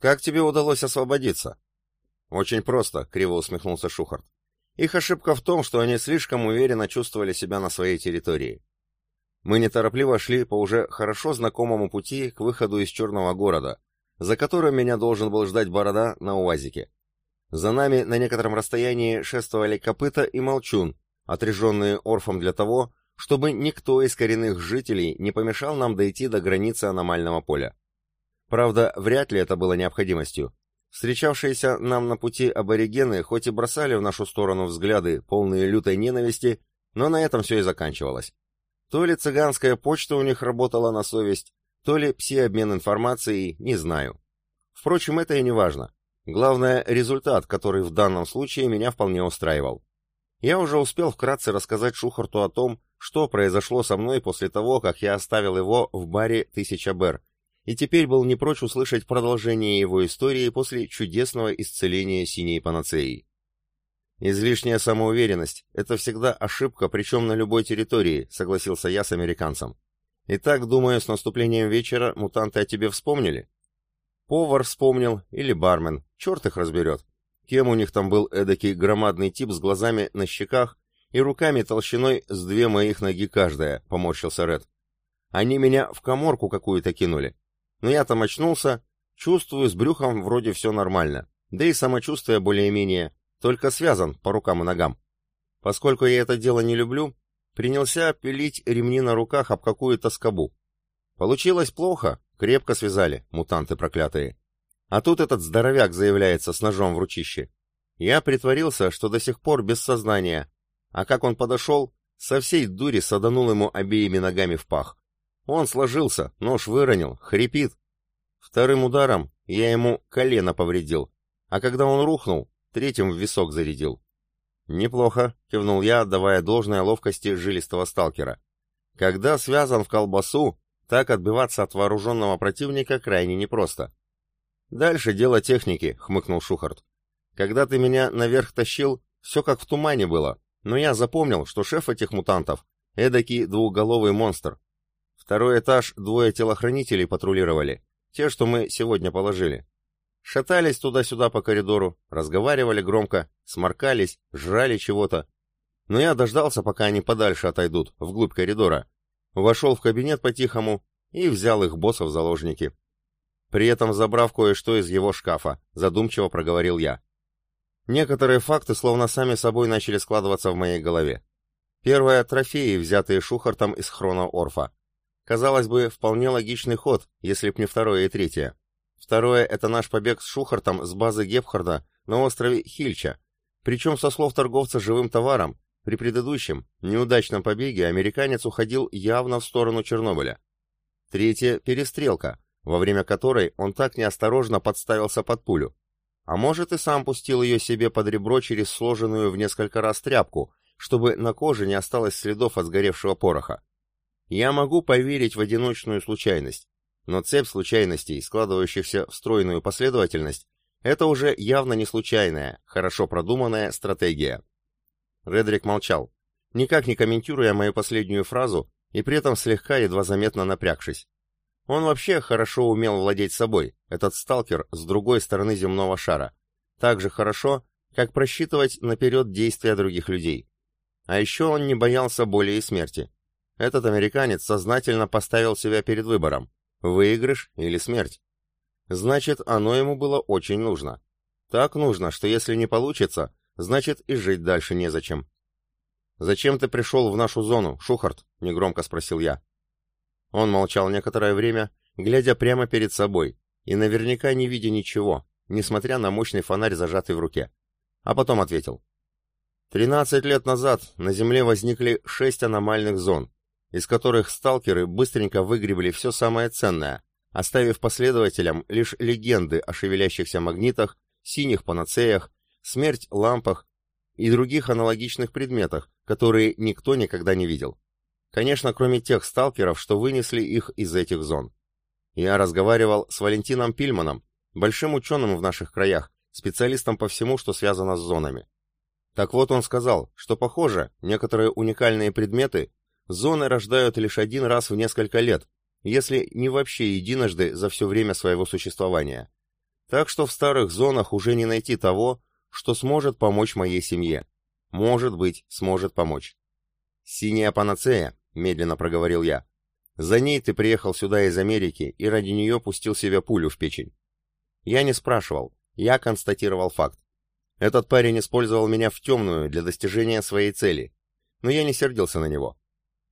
Как тебе удалось освободиться? Очень просто, криво усмехнулся Шухарт. Их ошибка в том, что они слишком уверенно чувствовали себя на своей территории. Мы неторопливо шли по уже хорошо знакомому пути к выходу из Черного города, за которым меня должен был ждать Борода на УАЗике. За нами на некотором расстоянии шествовали Копыта и Молчун, отряженные Орфом для того, чтобы никто из коренных жителей не помешал нам дойти до границы аномального поля. Правда, вряд ли это было необходимостью. Встречавшиеся нам на пути аборигены хоть и бросали в нашу сторону взгляды, полные лютой ненависти, но на этом все и заканчивалось. То ли цыганская почта у них работала на совесть, то ли пси-обмен информацией, не знаю. Впрочем, это и не важно. Главное, результат, который в данном случае меня вполне устраивал. Я уже успел вкратце рассказать Шухарту о том, что произошло со мной после того, как я оставил его в баре «Тысяча Бер», и теперь был не прочь услышать продолжение его истории после чудесного исцеления синей панацеи. «Излишняя самоуверенность — это всегда ошибка, причем на любой территории», — согласился я с американцем. «Итак, думаю, с наступлением вечера мутанты о тебе вспомнили?» «Повар вспомнил, или бармен, черт их разберет. Кем у них там был эдакий громадный тип с глазами на щеках и руками толщиной с две моих ноги каждая», — поморщился Ред. «Они меня в коморку какую-то кинули. Но я там очнулся, чувствую, с брюхом вроде все нормально, да и самочувствие более-менее» только связан по рукам и ногам. Поскольку я это дело не люблю, принялся пилить ремни на руках об какую-то скобу. Получилось плохо, крепко связали, мутанты проклятые. А тут этот здоровяк заявляется с ножом в ручище. Я притворился, что до сих пор без сознания, а как он подошел, со всей дури саданул ему обеими ногами в пах. Он сложился, нож выронил, хрипит. Вторым ударом я ему колено повредил, а когда он рухнул, третьим в висок зарядил. «Неплохо», — кивнул я, отдавая должное ловкости жилистого сталкера. «Когда связан в колбасу, так отбиваться от вооруженного противника крайне непросто». «Дальше дело техники», — хмыкнул Шухарт. «Когда ты меня наверх тащил, все как в тумане было, но я запомнил, что шеф этих мутантов — эдакий двухголовый монстр. Второй этаж двое телохранителей патрулировали, те, что мы сегодня положили. Шатались туда-сюда по коридору, разговаривали громко, сморкались, жрали чего-то. Но я дождался, пока они подальше отойдут, вглубь коридора. Вошел в кабинет по-тихому и взял их боссов в заложники. При этом забрав кое-что из его шкафа, задумчиво проговорил я. Некоторые факты словно сами собой начали складываться в моей голове. Первое — трофеи, взятые Шухартом из Хрона Орфа. Казалось бы, вполне логичный ход, если б не второе и третье. Второе — это наш побег с Шухартом с базы Гепхарда на острове Хильча. Причем, со слов торговца живым товаром, при предыдущем, неудачном побеге американец уходил явно в сторону Чернобыля. Третье — перестрелка, во время которой он так неосторожно подставился под пулю. А может и сам пустил ее себе под ребро через сложенную в несколько раз тряпку, чтобы на коже не осталось следов от сгоревшего пороха. Я могу поверить в одиночную случайность, но цепь случайностей, складывающихся в стройную последовательность, это уже явно не случайная, хорошо продуманная стратегия. Редрик молчал, никак не комментируя мою последнюю фразу и при этом слегка едва заметно напрягшись. Он вообще хорошо умел владеть собой, этот сталкер с другой стороны земного шара. Так же хорошо, как просчитывать наперед действия других людей. А еще он не боялся боли и смерти. Этот американец сознательно поставил себя перед выбором Выигрыш или смерть? Значит, оно ему было очень нужно. Так нужно, что если не получится, значит и жить дальше незачем. «Зачем ты пришел в нашу зону, Шухарт?» — негромко спросил я. Он молчал некоторое время, глядя прямо перед собой, и наверняка не видя ничего, несмотря на мощный фонарь, зажатый в руке. А потом ответил. «Тринадцать лет назад на Земле возникли шесть аномальных зон, из которых сталкеры быстренько выгребли все самое ценное, оставив последователям лишь легенды о шевелящихся магнитах, синих панацеях, смерть лампах и других аналогичных предметах, которые никто никогда не видел. Конечно, кроме тех сталкеров, что вынесли их из этих зон. Я разговаривал с Валентином Пильманом, большим ученым в наших краях, специалистом по всему, что связано с зонами. Так вот он сказал, что, похоже, некоторые уникальные предметы Зоны рождают лишь один раз в несколько лет, если не вообще единожды за все время своего существования. Так что в старых зонах уже не найти того, что сможет помочь моей семье. Может быть, сможет помочь. «Синяя панацея», — медленно проговорил я. «За ней ты приехал сюда из Америки и ради нее пустил себе пулю в печень». Я не спрашивал, я констатировал факт. Этот парень использовал меня в темную для достижения своей цели, но я не сердился на него.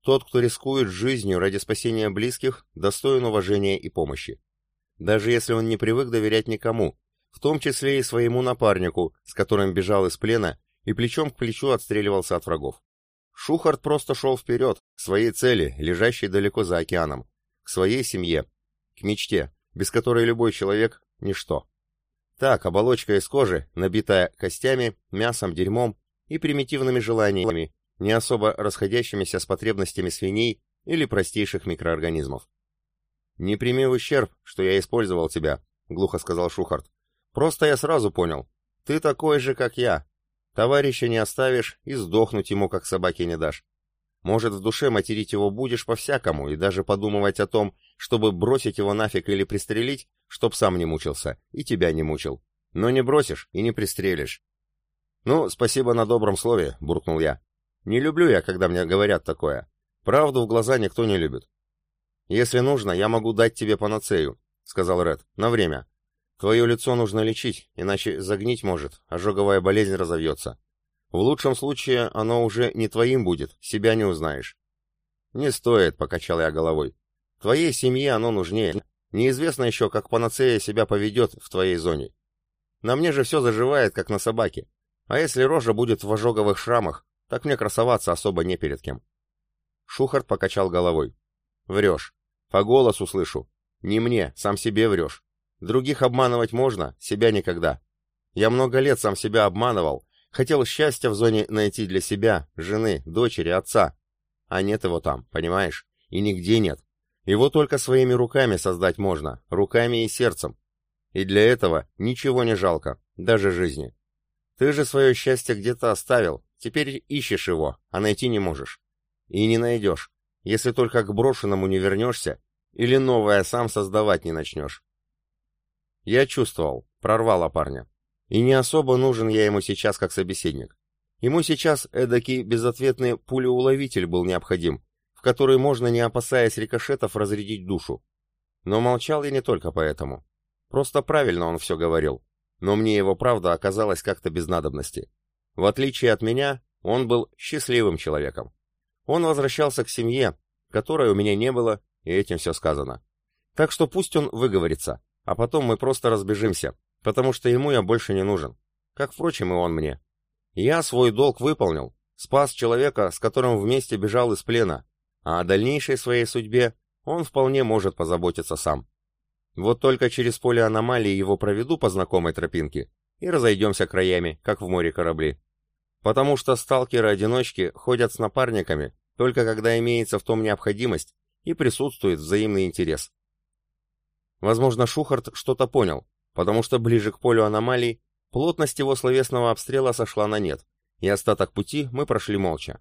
Тот, кто рискует жизнью ради спасения близких, достоин уважения и помощи. Даже если он не привык доверять никому, в том числе и своему напарнику, с которым бежал из плена и плечом к плечу отстреливался от врагов. Шухарт просто шел вперед, к своей цели, лежащей далеко за океаном, к своей семье, к мечте, без которой любой человек — ничто. Так, оболочка из кожи, набитая костями, мясом, дерьмом и примитивными желаниями, не особо расходящимися с потребностями свиней или простейших микроорганизмов. «Не прими ущерб, что я использовал тебя», — глухо сказал Шухарт. «Просто я сразу понял. Ты такой же, как я. Товарища не оставишь и сдохнуть ему, как собаке не дашь. Может, в душе материть его будешь по-всякому и даже подумывать о том, чтобы бросить его нафиг или пристрелить, чтоб сам не мучился и тебя не мучил. Но не бросишь и не пристрелишь. «Ну, спасибо на добром слове», — буркнул я. «Не люблю я, когда мне говорят такое. Правду в глаза никто не любит». «Если нужно, я могу дать тебе панацею», — сказал Ред, — «на время. Твое лицо нужно лечить, иначе загнить может, ожоговая болезнь разовьется. В лучшем случае оно уже не твоим будет, себя не узнаешь. Не стоит, покачал я головой. Твоей семье оно нужнее. Неизвестно еще, как панацея себя поведет в твоей зоне. На мне же все заживает, как на собаке. А если рожа будет в ожоговых шрамах, так мне красоваться особо не перед кем. Шухарт покачал головой. Врешь. По голосу слышу. Не мне, сам себе врешь. Других обманывать можно, себя никогда. Я много лет сам себя обманывал, Хотел счастья в зоне найти для себя, жены, дочери, отца. А нет его там, понимаешь? И нигде нет. Его только своими руками создать можно, руками и сердцем. И для этого ничего не жалко, даже жизни. Ты же свое счастье где-то оставил, теперь ищешь его, а найти не можешь. И не найдешь, если только к брошенному не вернешься или новое сам создавать не начнешь. Я чувствовал, прорвало парня. И не особо нужен я ему сейчас как собеседник. Ему сейчас эдакий безответный пулеуловитель был необходим, в который можно, не опасаясь рикошетов, разрядить душу. Но молчал я не только поэтому. Просто правильно он все говорил. Но мне его правда оказалась как-то без надобности. В отличие от меня, он был счастливым человеком. Он возвращался к семье, которой у меня не было, и этим все сказано. Так что пусть он выговорится, а потом мы просто разбежимся, потому что ему я больше не нужен, как, впрочем, и он мне. Я свой долг выполнил, спас человека, с которым вместе бежал из плена, а о дальнейшей своей судьбе он вполне может позаботиться сам. Вот только через поле аномалии его проведу по знакомой тропинке и разойдемся краями, как в море корабли. Потому что сталкеры-одиночки ходят с напарниками, только когда имеется в том необходимость и присутствует взаимный интерес. Возможно, Шухарт что-то понял, потому что ближе к полю аномалий плотность его словесного обстрела сошла на нет, и остаток пути мы прошли молча.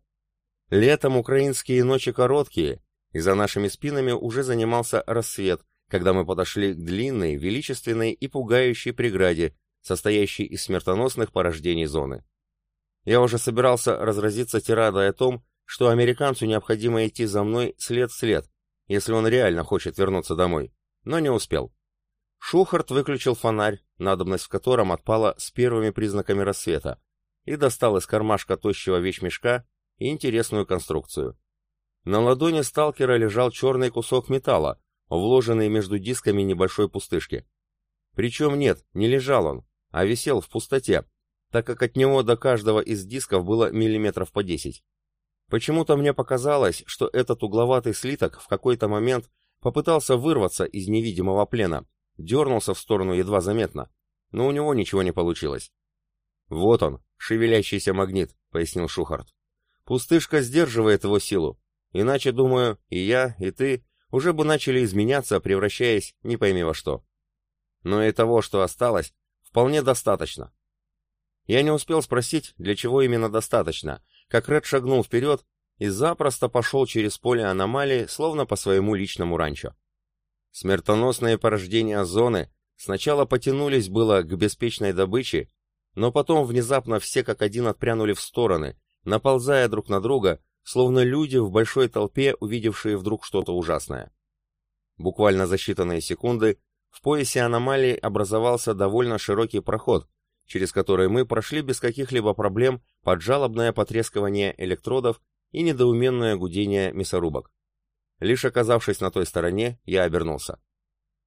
Летом украинские ночи короткие, и за нашими спинами уже занимался рассвет, когда мы подошли к длинной, величественной и пугающей преграде, состоящей из смертоносных порождений зоны. Я уже собирался разразиться тирадой о том, что американцу необходимо идти за мной след в след, если он реально хочет вернуться домой, но не успел. Шухарт выключил фонарь, надобность в котором отпала с первыми признаками рассвета, и достал из кармашка тощего вещмешка интересную конструкцию. На ладони сталкера лежал черный кусок металла, вложенный между дисками небольшой пустышки. Причем нет, не лежал он, а висел в пустоте, так как от него до каждого из дисков было миллиметров по десять. Почему-то мне показалось, что этот угловатый слиток в какой-то момент попытался вырваться из невидимого плена, дернулся в сторону едва заметно, но у него ничего не получилось. «Вот он, шевелящийся магнит», — пояснил Шухарт. «Пустышка сдерживает его силу, иначе, думаю, и я, и ты уже бы начали изменяться, превращаясь не пойми во что. Но и того, что осталось, вполне достаточно». Я не успел спросить, для чего именно достаточно, как Ред шагнул вперед и запросто пошел через поле аномалии, словно по своему личному ранчо. Смертоносные порождения зоны Сначала потянулись было к беспечной добыче, но потом внезапно все как один отпрянули в стороны, наползая друг на друга, словно люди в большой толпе, увидевшие вдруг что-то ужасное. Буквально за считанные секунды в поясе аномалии образовался довольно широкий проход, через который мы прошли без каких-либо проблем под жалобное потрескивание электродов и недоуменное гудение мясорубок. Лишь оказавшись на той стороне, я обернулся.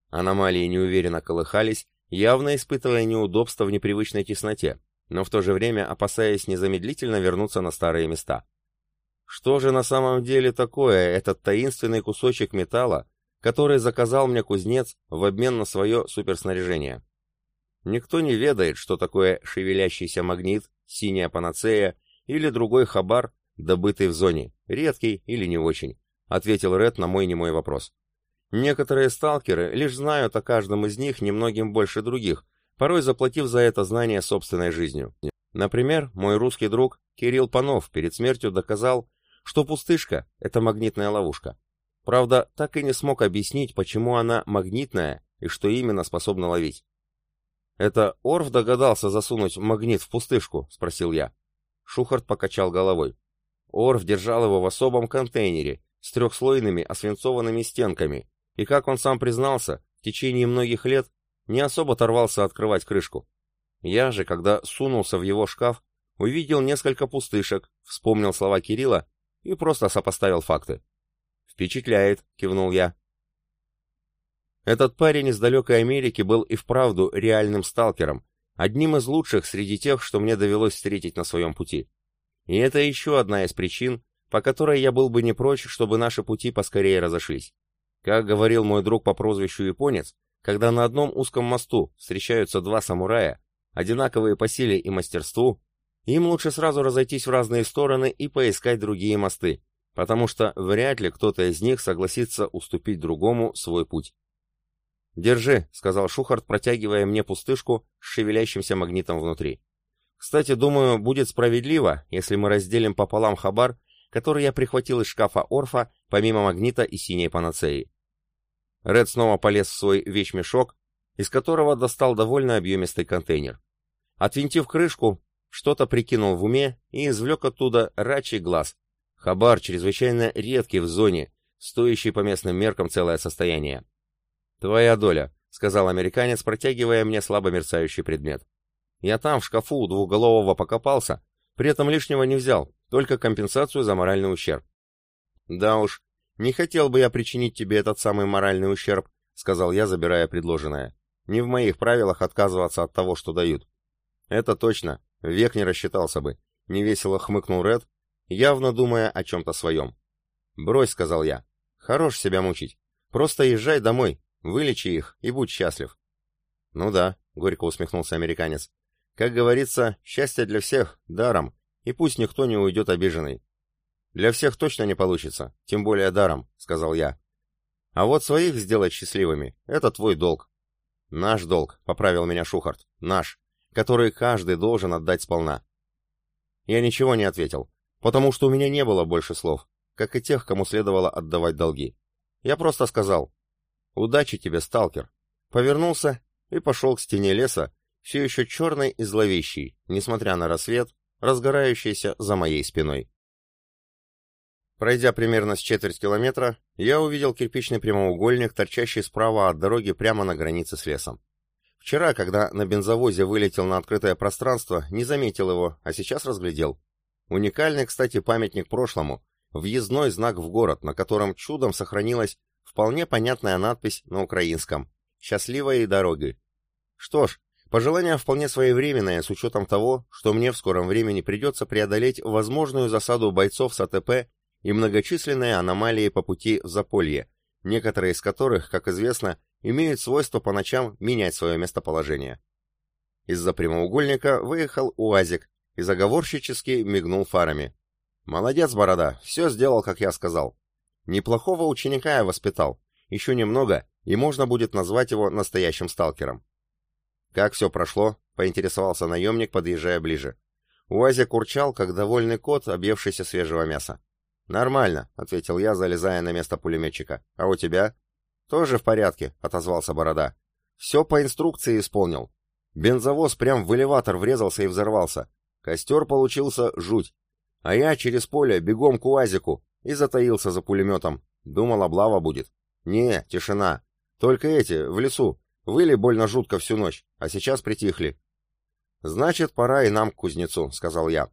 Аномалии неуверенно колыхались, явно испытывая неудобства в непривычной тесноте, но в то же время опасаясь незамедлительно вернуться на старые места. Что же на самом деле такое этот таинственный кусочек металла, который заказал мне кузнец в обмен на свое суперснаряжение? Никто не ведает, что такое шевелящийся магнит, синяя панацея или другой хабар, добытый в зоне, редкий или не очень, ответил Ред на мой немой вопрос. Некоторые сталкеры лишь знают о каждом из них немногим больше других, порой заплатив за это знание собственной жизнью. Например, мой русский друг Кирилл Панов перед смертью доказал, что пустышка — это магнитная ловушка. Правда, так и не смог объяснить, почему она магнитная и что именно способна ловить. «Это Орф догадался засунуть магнит в пустышку?» — спросил я. Шухарт покачал головой. Орф держал его в особом контейнере с трехслойными освинцованными стенками, и, как он сам признался, в течение многих лет не особо оторвался открывать крышку. Я же, когда сунулся в его шкаф, увидел несколько пустышек, вспомнил слова Кирилла и просто сопоставил факты. «Впечатляет», — кивнул я. Этот парень из далекой Америки был и вправду реальным сталкером, одним из лучших среди тех, что мне довелось встретить на своем пути. И это еще одна из причин, по которой я был бы не прочь, чтобы наши пути поскорее разошлись. Как говорил мой друг по прозвищу Японец, когда на одном узком мосту встречаются два самурая, одинаковые по силе и мастерству, им лучше сразу разойтись в разные стороны и поискать другие мосты, потому что вряд ли кто-то из них согласится уступить другому свой путь. «Держи», — сказал Шухарт, протягивая мне пустышку с шевелящимся магнитом внутри. «Кстати, думаю, будет справедливо, если мы разделим пополам хабар который я прихватил из шкафа Орфа, помимо магнита и синей панацеи. Ред снова полез в свой вещмешок, из которого достал довольно объемистый контейнер. Отвинтив крышку, что-то прикинул в уме и извлек оттуда рачий глаз. Хабар чрезвычайно редкий в зоне, стоящий по местным меркам целое состояние. «Твоя доля», — сказал американец, протягивая мне слабо мерцающий предмет. Я там, в шкафу у двуголового покопался, при этом лишнего не взял, только компенсацию за моральный ущерб. Да уж, не хотел бы я причинить тебе этот самый моральный ущерб, сказал я, забирая предложенное. Не в моих правилах отказываться от того, что дают. Это точно, век не рассчитался бы. Невесело хмыкнул Ред, явно думая о чем-то своем. «Брось», — сказал я. «Хорош себя мучить. Просто езжай домой, вылечи их и будь счастлив». «Ну да», — горько усмехнулся американец. «Как говорится, счастье для всех, даром, и пусть никто не уйдет обиженный. Для всех точно не получится, тем более даром, сказал я. А вот своих сделать счастливыми — это твой долг. Наш долг, поправил меня Шухарт, наш, который каждый должен отдать сполна. Я ничего не ответил, потому что у меня не было больше слов, как и тех, кому следовало отдавать долги. Я просто сказал «Удачи тебе, сталкер!» Повернулся и пошел к стене леса, все еще черной и зловещей, несмотря на рассвет, разгорающейся за моей спиной. Пройдя примерно с четверть километра, я увидел кирпичный прямоугольник, торчащий справа от дороги прямо на границе с лесом. Вчера, когда на бензовозе вылетел на открытое пространство, не заметил его, а сейчас разглядел. Уникальный, кстати, памятник прошлому, въездной знак в город, на котором чудом сохранилась вполне понятная надпись на украинском «Счастливой дороги». Что ж, Пожелание вполне своевременное, с учетом того, что мне в скором времени придется преодолеть возможную засаду бойцов с АТП и многочисленные аномалии по пути в Заполье, некоторые из которых, как известно, имеют свойство по ночам менять свое местоположение. Из-за прямоугольника выехал УАЗик и заговорщически мигнул фарами. «Молодец, Борода, все сделал, как я сказал. Неплохого ученика я воспитал. Еще немного, и можно будет назвать его настоящим сталкером. «Как все прошло?» — поинтересовался наемник, подъезжая ближе. Уазик урчал, как довольный кот, объевшийся свежего мяса. «Нормально», — ответил я, залезая на место пулеметчика. «А у тебя?» «Тоже в порядке», — отозвался Борода. Все по инструкции исполнил. Бензовоз прям в элеватор врезался и взорвался. Костер получился жуть. А я через поле бегом к УАЗику и затаился за пулеметом. Думал, облава будет. Не, тишина. Только эти, в лесу. Выли больно жутко всю ночь, а сейчас притихли. «Значит, пора и нам к кузнецу», — сказал я.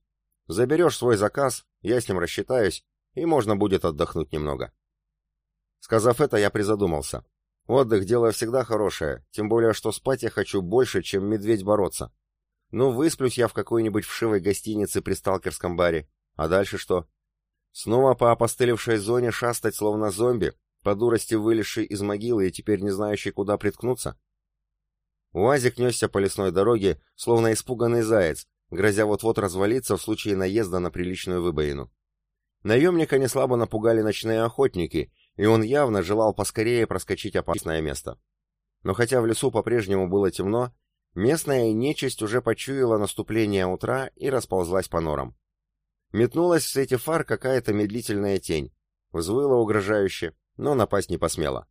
«Заберешь свой заказ, я с ним рассчитаюсь, и можно будет отдохнуть немного». Сказав это, я призадумался. Отдых — дело всегда хорошее, тем более, что спать я хочу больше, чем медведь бороться. Ну, высплюсь я в какой-нибудь вшивой гостинице при сталкерском баре. А дальше что? Снова по опостылевшей зоне шастать, словно зомби, по дурости вылезший из могилы и теперь не знающий, куда приткнуться? УАЗик несся по лесной дороге, словно испуганный заяц, грозя вот-вот развалиться в случае наезда на приличную выбоину. Наемника неслабо напугали ночные охотники, и он явно желал поскорее проскочить опасное место. Но хотя в лесу по-прежнему было темно, местная нечисть уже почуяла наступление утра и расползлась по норам. Метнулась в свете фар какая-то медлительная тень, взвыла угрожающе, но напасть не посмела.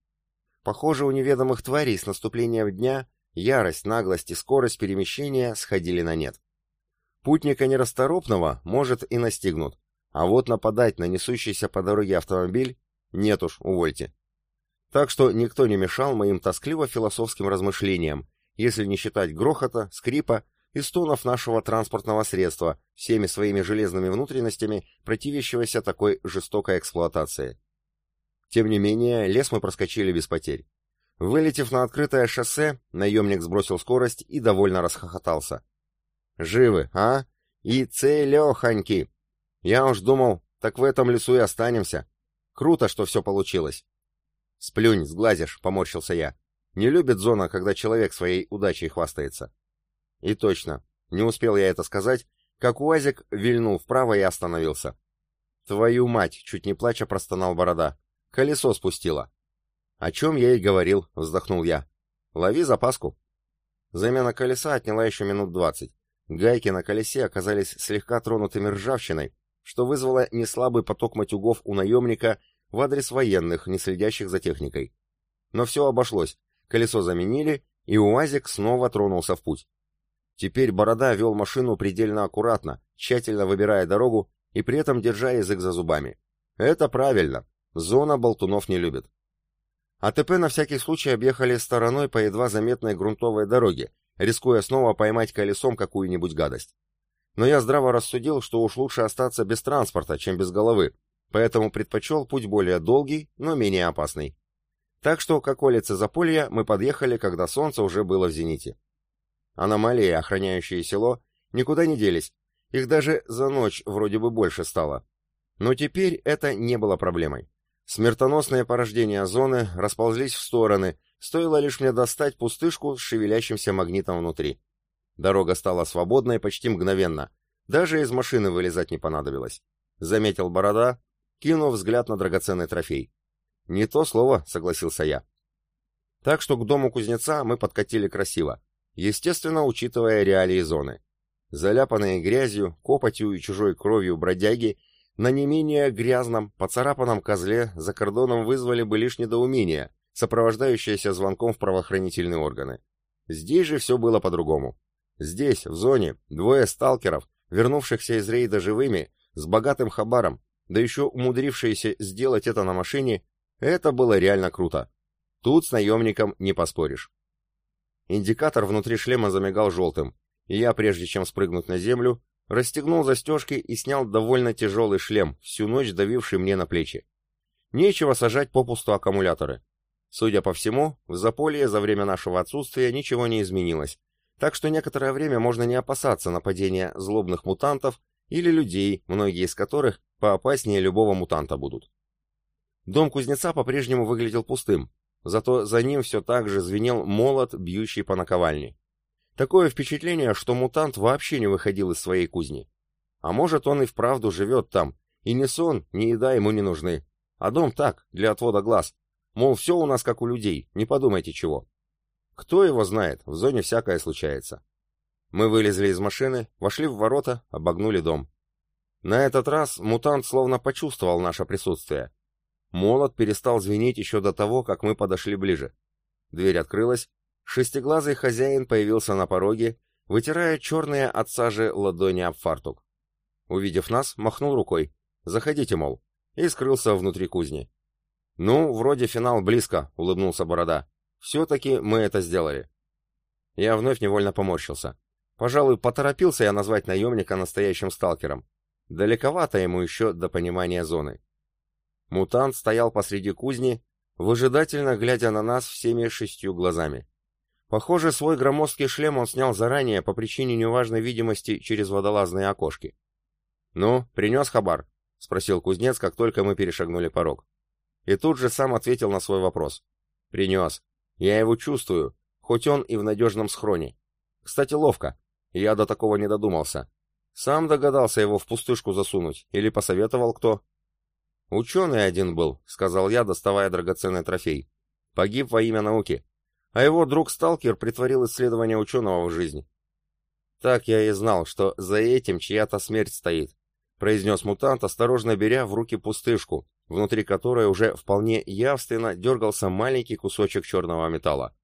Похоже, у неведомых тварей с наступлением дня ярость, наглость и скорость перемещения сходили на нет. Путника нерасторопного, может, и настигнут, а вот нападать на несущийся по дороге автомобиль нет уж, увольте. Так что никто не мешал моим тоскливо-философским размышлениям, если не считать грохота, скрипа и стонов нашего транспортного средства, всеми своими железными внутренностями, противящегося такой жестокой эксплуатации. Тем не менее, лес мы проскочили без потерь. Вылетев на открытое шоссе, наемник сбросил скорость и довольно расхохотался. «Живы, а? И целехоньки! Я уж думал, так в этом лесу и останемся. Круто, что все получилось. Сплюнь, сглазишь, поморщился я. Не любит зона, когда человек своей удачей хвастается. И точно, не успел я это сказать, как УАЗик вильнул вправо и остановился. Твою мать, чуть не плача простонал борода. Колесо спустило. О чем я и говорил, вздохнул я. Лови запаску. Замена колеса отняла еще минут двадцать. Гайки на колесе оказались слегка тронутыми ржавчиной, что вызвало неслабый поток матюгов у наемника в адрес военных, не следящих за техникой. Но все обошлось, колесо заменили, и УАЗик снова тронулся в путь. Теперь Борода вел машину предельно аккуратно, тщательно выбирая дорогу и при этом держа язык за зубами. Это правильно, зона болтунов не любит. АТП на всякий случай объехали стороной по едва заметной грунтовой дороге, рискуя снова поймать колесом какую-нибудь гадость но я здраво рассудил, что уж лучше остаться без транспорта, чем без головы, поэтому предпочел путь более долгий, но менее опасный. Так что к околице Заполья мы подъехали, когда солнце уже было в зените. Аномалии, охраняющие село, никуда не делись, их даже за ночь вроде бы больше стало. Но теперь это не было проблемой. Смертоносные порождения зоны расползлись в стороны, стоило лишь мне достать пустышку с шевелящимся магнитом внутри. Дорога стала свободной почти мгновенно. Даже из машины вылезать не понадобилось. Заметил Борода, кинув взгляд на драгоценный трофей. «Не то слово», — согласился я. Так что к дому кузнеца мы подкатили красиво, естественно, учитывая реалии зоны. Заляпанные грязью, копотью и чужой кровью бродяги на не менее грязном, поцарапанном козле за кордоном вызвали бы лишь недоумение, сопровождающееся звонком в правоохранительные органы. Здесь же все было по-другому. Здесь, в зоне, двое сталкеров, вернувшихся из рейда живыми, с богатым хабаром, да еще умудрившиеся сделать это на машине, это было реально круто. Тут с наемником не поспоришь. Индикатор внутри шлема замигал желтым, и я, прежде чем спрыгнуть на землю, расстегнул застежки и снял довольно тяжелый шлем, всю ночь давивший мне на плечи. Нечего сажать попусту аккумуляторы. Судя по всему, в Заполье за время нашего отсутствия ничего не изменилось, так что некоторое время можно не опасаться нападения злобных мутантов или людей, многие из которых поопаснее любого мутанта будут. Дом кузнеца по-прежнему выглядел пустым, зато за ним все так же звенел молот, бьющий по наковальне. Такое впечатление, что мутант вообще не выходил из своей кузни. А может, он и вправду живет там, и ни сон, ни еда ему не нужны. А дом так, для отвода глаз. Мол, все у нас как у людей, не подумайте чего. Кто его знает, в зоне всякое случается. Мы вылезли из машины, вошли в ворота, обогнули дом. На этот раз мутант словно почувствовал наше присутствие. Молот перестал звенеть еще до того, как мы подошли ближе. Дверь открылась, Шестиглазый хозяин появился на пороге, вытирая черные от сажи ладони об фартук. Увидев нас, махнул рукой. «Заходите, мол», и скрылся внутри кузни. «Ну, вроде финал близко», — улыбнулся Борода. «Все-таки мы это сделали». Я вновь невольно поморщился. Пожалуй, поторопился я назвать наемника настоящим сталкером. Далековато ему еще до понимания зоны. Мутант стоял посреди кузни, выжидательно глядя на нас всеми шестью глазами. Похоже, свой громоздкий шлем он снял заранее по причине неважной видимости через водолазные окошки. «Ну, принес хабар?» — спросил кузнец, как только мы перешагнули порог. И тут же сам ответил на свой вопрос. «Принес. Я его чувствую, хоть он и в надежном схроне. Кстати, ловко. Я до такого не додумался. Сам догадался его в пустышку засунуть, или посоветовал кто?» «Ученый один был», — сказал я, доставая драгоценный трофей. «Погиб во имя науки. А его друг-сталкер притворил исследование ученого в жизнь». «Так я и знал, что за этим чья-то смерть стоит», — произнес мутант, осторожно беря в руки пустышку, внутри которой уже вполне явственно дергался маленький кусочек черного металла.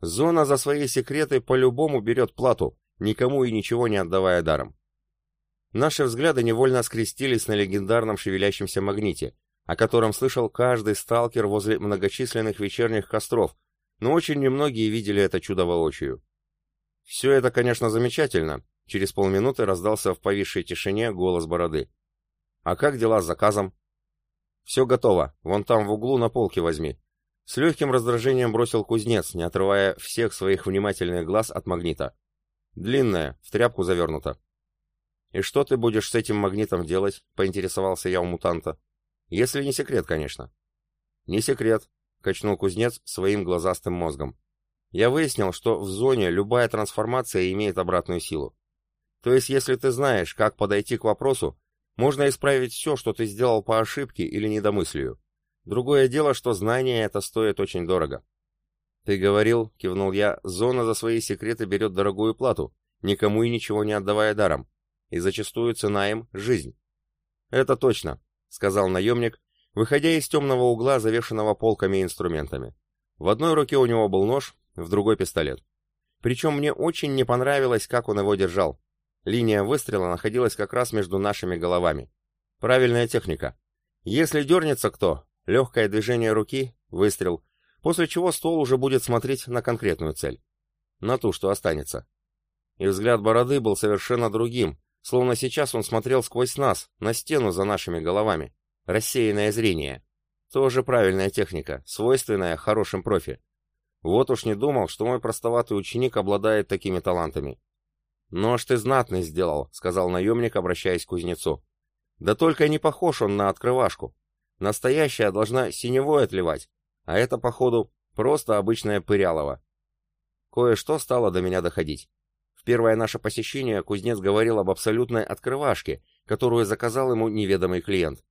«Зона за свои секреты по-любому берет плату, никому и ничего не отдавая даром». Наши взгляды невольно скрестились на легендарном шевелящемся магните, о котором слышал каждый сталкер возле многочисленных вечерних костров, но очень немногие видели это чудо воочию. Все это, конечно, замечательно. Через полминуты раздался в повисшей тишине голос бороды. «А как дела с заказом?» «Все готово. Вон там в углу на полке возьми». С легким раздражением бросил кузнец, не отрывая всех своих внимательных глаз от магнита. «Длинная, в тряпку завернута. «И что ты будешь с этим магнитом делать?» — поинтересовался я у мутанта. «Если не секрет, конечно». «Не секрет», — качнул кузнец своим глазастым мозгом. «Я выяснил, что в зоне любая трансформация имеет обратную силу. То есть, если ты знаешь, как подойти к вопросу, можно исправить все, что ты сделал по ошибке или недомыслию. Другое дело, что знание это стоит очень дорого». «Ты говорил», — кивнул я, — «зона за свои секреты берет дорогую плату, никому и ничего не отдавая даром и зачастую цена им — жизнь. «Это точно», — сказал наемник, выходя из темного угла, завешенного полками и инструментами. В одной руке у него был нож, в другой — пистолет. Причем мне очень не понравилось, как он его держал. Линия выстрела находилась как раз между нашими головами. Правильная техника. Если дернется кто, легкое движение руки, выстрел, после чего ствол уже будет смотреть на конкретную цель. На ту, что останется. И взгляд бороды был совершенно другим, Словно сейчас он смотрел сквозь нас, на стену за нашими головами. Рассеянное зрение. Тоже правильная техника, свойственная хорошим профи. Вот уж не думал, что мой простоватый ученик обладает такими талантами. «Нож ты знатный сделал», — сказал наемник, обращаясь к кузнецу. «Да только не похож он на открывашку. Настоящая должна синевой отливать, а это, походу, просто обычная пырялова». Кое-что стало до меня доходить первое наше посещение кузнец говорил об абсолютной открывашке, которую заказал ему неведомый клиент.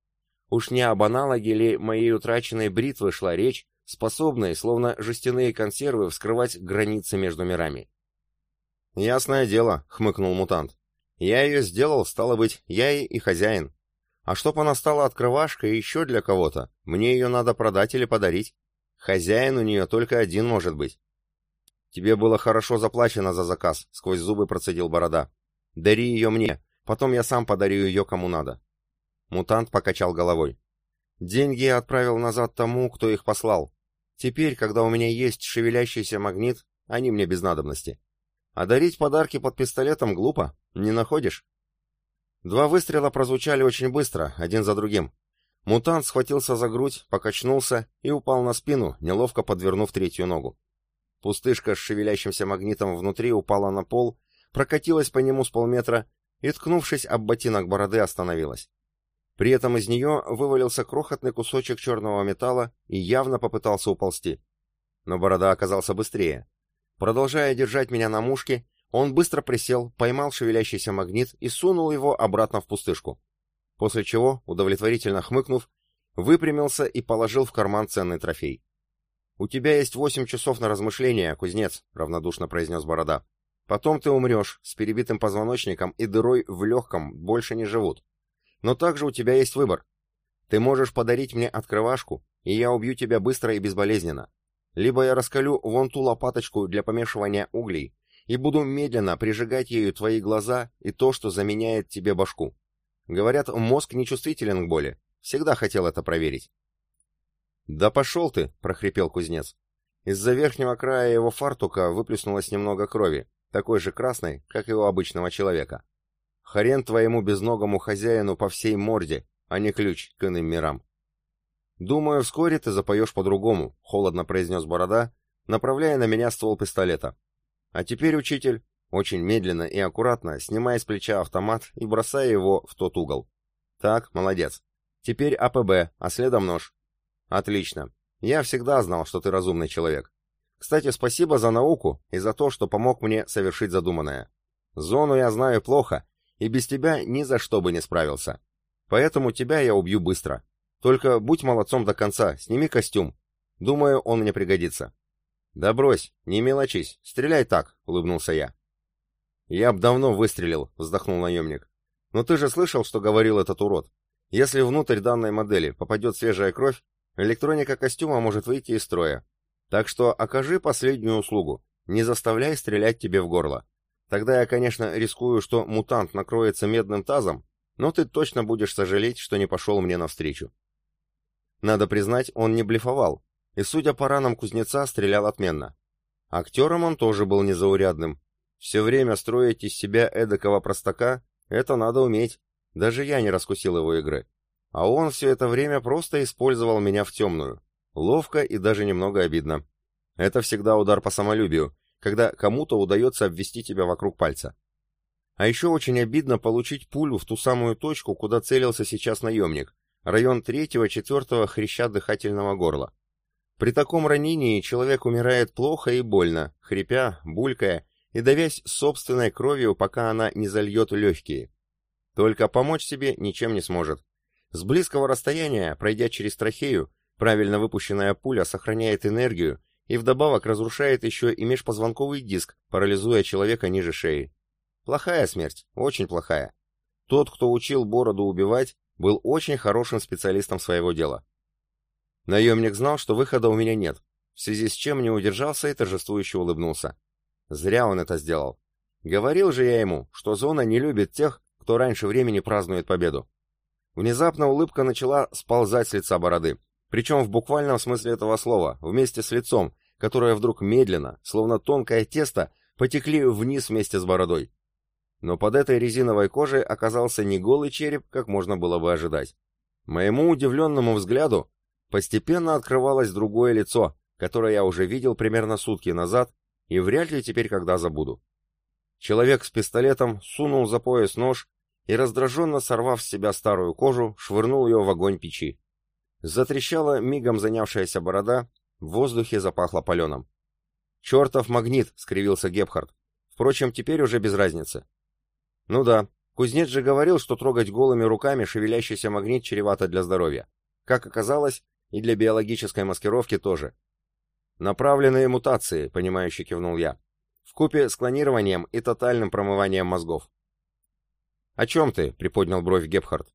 Уж не об аналоге ли моей утраченной бритвы шла речь, способной, словно жестяные консервы, вскрывать границы между мирами. «Ясное дело», — хмыкнул мутант. «Я ее сделал, стало быть, я ей и хозяин. А чтоб она стала открывашкой еще для кого-то, мне ее надо продать или подарить. Хозяин у нее только один может быть. «Тебе было хорошо заплачено за заказ», — сквозь зубы процедил Борода. «Дари ее мне, потом я сам подарю ее кому надо». Мутант покачал головой. «Деньги я отправил назад тому, кто их послал. Теперь, когда у меня есть шевелящийся магнит, они мне без надобности. А дарить подарки под пистолетом глупо, не находишь?» Два выстрела прозвучали очень быстро, один за другим. Мутант схватился за грудь, покачнулся и упал на спину, неловко подвернув третью ногу. Пустышка с шевелящимся магнитом внутри упала на пол, прокатилась по нему с полметра и, ткнувшись об ботинок бороды, остановилась. При этом из нее вывалился крохотный кусочек черного металла и явно попытался уползти. Но борода оказался быстрее. Продолжая держать меня на мушке, он быстро присел, поймал шевелящийся магнит и сунул его обратно в пустышку. После чего, удовлетворительно хмыкнув, выпрямился и положил в карман ценный трофей. «У тебя есть восемь часов на размышления, кузнец», — равнодушно произнес Борода. «Потом ты умрешь, с перебитым позвоночником и дырой в легком больше не живут. Но также у тебя есть выбор. Ты можешь подарить мне открывашку, и я убью тебя быстро и безболезненно. либо я раскалю вон ту лопаточку для помешивания углей и буду медленно прижигать ею твои глаза и то, что заменяет тебе башку. Говорят, мозг нечувствителен к боли. Всегда хотел это проверить. «Да пошел ты!» — прохрипел кузнец. Из-за верхнего края его фартука выплеснулось немного крови, такой же красной, как и у обычного человека. Хрен твоему безногому хозяину по всей морде, а не ключ к иным мирам. «Думаю, вскоре ты запоешь по-другому», — холодно произнес Борода, направляя на меня ствол пистолета. «А теперь, учитель, очень медленно и аккуратно, снимая с плеча автомат и бросая его в тот угол. Так, молодец. Теперь АПБ, а следом нож. Отлично. Я всегда знал, что ты разумный человек. Кстати, спасибо за науку и за то, что помог мне совершить задуманное. Зону я знаю плохо, и без тебя ни за что бы не справился. Поэтому тебя я убью быстро. Только будь молодцом до конца, сними костюм. Думаю, он мне пригодится. Да брось, не мелочись, стреляй так, улыбнулся я. Я б давно выстрелил, вздохнул наемник. Но ты же слышал, что говорил этот урод. Если внутрь данной модели попадет свежая кровь, электроника костюма может выйти из строя. Так что окажи последнюю услугу, не заставляй стрелять тебе в горло. Тогда я, конечно, рискую, что мутант накроется медным тазом, но ты точно будешь сожалеть, что не пошел мне навстречу. Надо признать, он не блефовал, и, судя по ранам кузнеца, стрелял отменно. Актером он тоже был незаурядным. Все время строить из себя эдакого простака — это надо уметь. Даже я не раскусил его игры. А он все это время просто использовал меня в темную. Ловко и даже немного обидно. Это всегда удар по самолюбию, когда кому-то удается обвести тебя вокруг пальца. А еще очень обидно получить пулю в ту самую точку, куда целился сейчас наемник, район третьего-четвертого хряща дыхательного горла. При таком ранении человек умирает плохо и больно, хрипя, булькая и давясь собственной кровью, пока она не зальет легкие. Только помочь себе ничем не сможет. С близкого расстояния, пройдя через трахею, правильно выпущенная пуля сохраняет энергию и вдобавок разрушает еще и межпозвонковый диск, парализуя человека ниже шеи. Плохая смерть, очень плохая. Тот, кто учил Бороду убивать, был очень хорошим специалистом своего дела. Наемник знал, что выхода у меня нет, в связи с чем не удержался и торжествующе улыбнулся. Зря он это сделал. Говорил же я ему, что зона не любит тех, кто раньше времени празднует победу. Внезапно улыбка начала сползать с лица бороды, причем в буквальном смысле этого слова, вместе с лицом, которое вдруг медленно, словно тонкое тесто, потекли вниз вместе с бородой но под этой резиновой кожей оказался не голый череп, как можно было бы ожидать. Моему удивленному взгляду постепенно открывалось другое лицо, которое я уже видел примерно сутки назад и вряд ли теперь когда забуду. Человек с пистолетом сунул за пояс нож и, раздраженно сорвав с себя старую кожу, швырнул ее в огонь печи. Затрещала мигом занявшаяся борода, в воздухе запахло паленым. «Чертов магнит!» — скривился Гепхард. Впрочем, теперь уже без разницы. Ну да, кузнец же говорил, что трогать голыми руками шевелящийся магнит чревато для здоровья. Как оказалось, и для биологической маскировки тоже. Направленные мутации, понимающе кивнул я. В купе с клонированием и тотальным промыванием мозгов. «О чем ты?» — приподнял бровь Гепхард.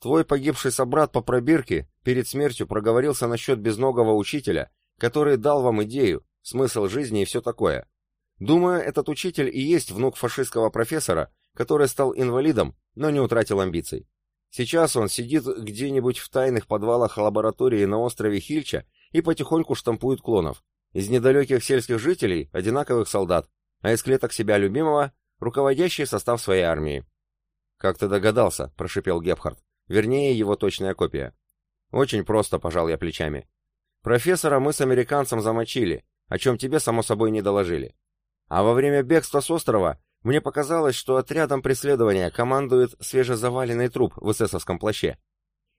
«Твой погибший собрат по пробирке перед смертью проговорился насчет безногого учителя, который дал вам идею, смысл жизни и все такое. Думаю, этот учитель и есть внук фашистского профессора, который стал инвалидом, но не утратил амбиций. Сейчас он сидит где-нибудь в тайных подвалах лаборатории на острове Хильча и потихоньку штампует клонов. Из недалеких сельских жителей – одинаковых солдат, а из клеток себя любимого – руководящий состав своей армии. «Как ты догадался?» – прошипел Гепхард. Вернее, его точная копия. «Очень просто», – пожал я плечами. «Профессора мы с американцем замочили, о чем тебе, само собой, не доложили. А во время бегства с острова мне показалось, что отрядом преследования командует свежезаваленный труп в эсэсовском плаще.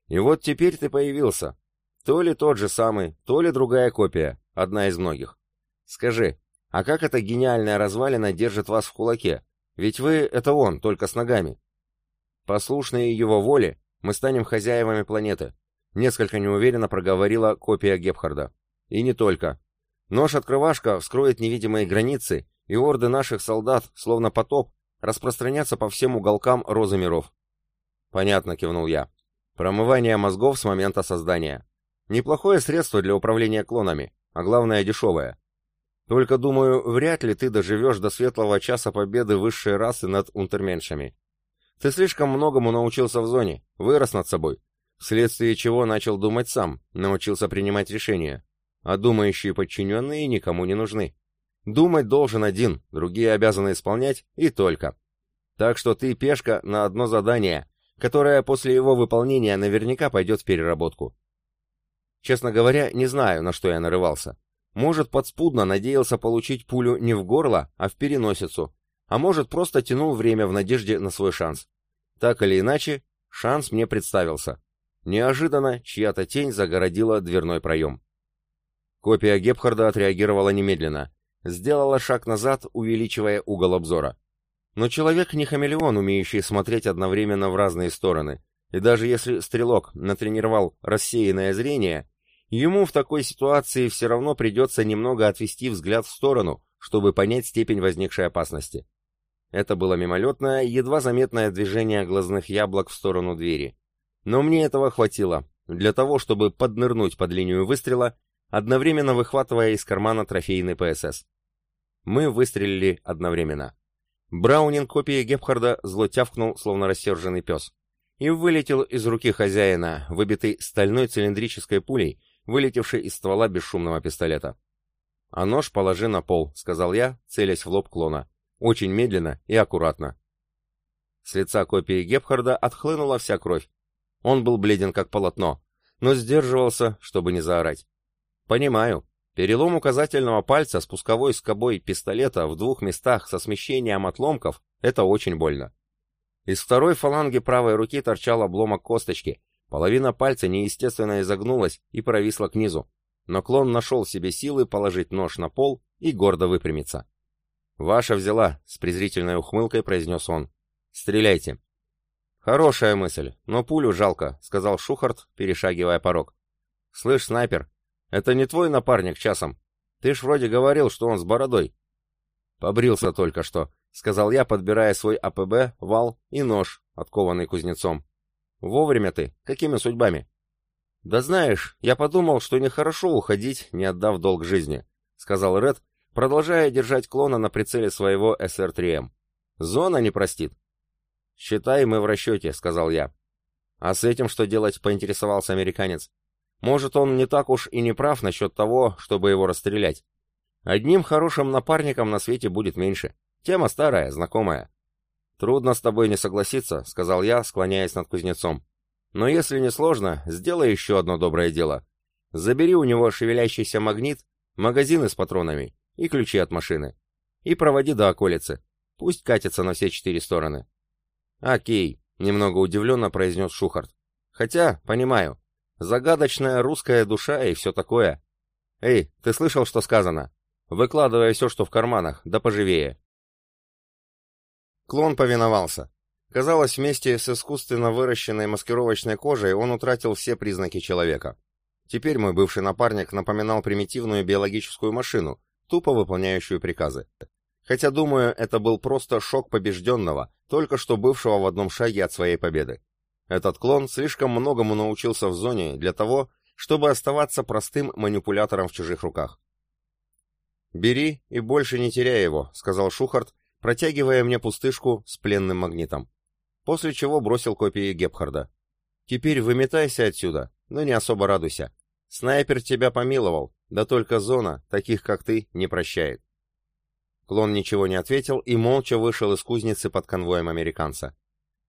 И вот теперь ты появился. То ли тот же самый, то ли другая копия, одна из многих. Скажи, а как эта гениальная развалина держит вас в кулаке? Ведь вы — это он, только с ногами. Послушные его воле, мы станем хозяевами планеты. Несколько неуверенно проговорила копия Гепхарда. И не только. Нож-открывашка вскроет невидимые границы и орды наших солдат, словно потоп, распространятся по всем уголкам розы миров. Понятно, кивнул я. Промывание мозгов с момента создания. Неплохое средство для управления клонами. а главное дешевая. Только, думаю, вряд ли ты доживешь до светлого часа победы высшей расы над унтерменшами. Ты слишком многому научился в зоне, вырос над собой, вследствие чего начал думать сам, научился принимать решения. А думающие подчиненные никому не нужны. Думать должен один, другие обязаны исполнять, и только. Так что ты пешка на одно задание, которое после его выполнения наверняка пойдет в переработку. Честно говоря, не знаю, на что я нарывался. Может, подспудно надеялся получить пулю не в горло, а в переносицу, а может, просто тянул время в надежде на свой шанс. Так или иначе, шанс мне представился. Неожиданно чья-то тень загородила дверной проем. Копия Гепхарда отреагировала немедленно. Сделала шаг назад, увеличивая угол обзора. Но человек не хамелеон, умеющий смотреть одновременно в разные стороны. И даже если стрелок натренировал рассеянное зрение, ему в такой ситуации все равно придется немного отвести взгляд в сторону, чтобы понять степень возникшей опасности. Это было мимолетное, едва заметное движение глазных яблок в сторону двери. Но мне этого хватило, для того, чтобы поднырнуть под линию выстрела, одновременно выхватывая из кармана трофейный ПСС. Мы выстрелили одновременно. Браунинг копии Гепхарда зло тявкнул, словно рассерженный пес, и вылетел из руки хозяина, выбитый стальной цилиндрической пулей, вылетевшей из ствола бесшумного пистолета. «А нож положи на пол», — сказал я, целясь в лоб клона. Очень медленно и аккуратно. С лица копии Гепхарда отхлынула вся кровь. Он был бледен как полотно, но сдерживался, чтобы не заорать. Понимаю. Перелом указательного пальца с пусковой скобой пистолета в двух местах со смещением отломков — это очень больно. Из второй фаланги правой руки торчал обломок косточки. Половина пальца неестественно изогнулась и провисла к низу. Но клон нашел себе силы положить нож на пол и гордо выпрямиться. «Ваша взяла», — с презрительной ухмылкой произнес он. «Стреляйте». «Хорошая мысль, но пулю жалко», — сказал Шухарт, перешагивая порог. «Слышь, снайпер, это не твой напарник часом? Ты ж вроде говорил, что он с бородой». «Побрился только что», — сказал я, подбирая свой АПБ, вал и нож, откованный кузнецом. «Вовремя ты? Какими судьбами?» «Да знаешь, я подумал, что нехорошо уходить, не отдав долг жизни», — сказал Ред, продолжая держать клона на прицеле своего СР-3М. «Зона не простит». «Считай, мы в расчете», — сказал я. «А с этим что делать?» — поинтересовался американец. «Может, он не так уж и не прав насчет того, чтобы его расстрелять. Одним хорошим напарником на свете будет меньше. Тема старая, знакомая». «Трудно с тобой не согласиться», — сказал я, склоняясь над кузнецом. «Но если не сложно, сделай еще одно доброе дело. Забери у него шевелящийся магнит, магазины с патронами и ключи от машины. И проводи до околицы. Пусть катится на все четыре стороны. Окей, немного удивленно произнес Шухарт. Хотя, понимаю, загадочная русская душа и все такое. Эй, ты слышал, что сказано? Выкладывай все, что в карманах, да поживее. Клон повиновался. Казалось, вместе с искусственно выращенной маскировочной кожей он утратил все признаки человека. Теперь мой бывший напарник напоминал примитивную биологическую машину, тупо выполняющую приказы. Хотя, думаю, это был просто шок побежденного, только что бывшего в одном шаге от своей победы. Этот клон слишком многому научился в зоне для того, чтобы оставаться простым манипулятором в чужих руках. «Бери и больше не теряй его», — сказал Шухарт, протягивая мне пустышку с пленным магнитом. После чего бросил копии Гепхарда. «Теперь выметайся отсюда, но не особо радуйся. Снайпер тебя помиловал, да только зона, таких как ты, не прощает. Клон ничего не ответил и молча вышел из кузницы под конвоем американца.